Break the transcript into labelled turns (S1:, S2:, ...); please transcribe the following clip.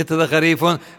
S1: اتخذ خريف